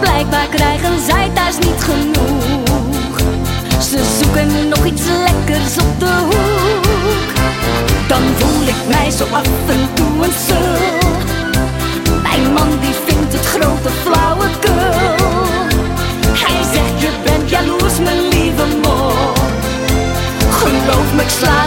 blijkbaar krijgen zij thuis niet genoeg. Ze zoeken nog iets lekkers op de hoek. Dan voel ik mij zo af en toe een sul. Mijn man die vindt het grote flauwekul. Hij zegt je bent jaloers mijn lieve mol. Geloof me ik sla